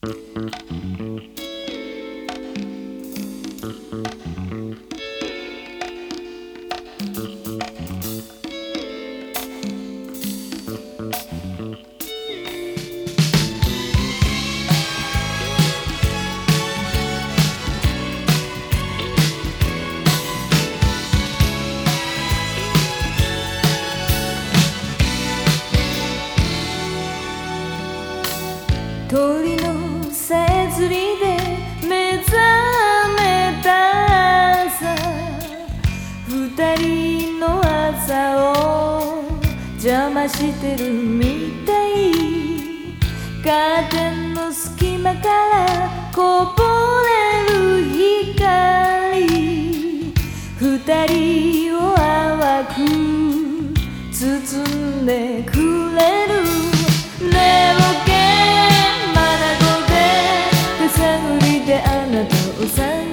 Thank you. してるみたい。カーテンの隙間からこぼれる光。二人を淡く包んでくれる。ねぼけ眼で手探りであなたを探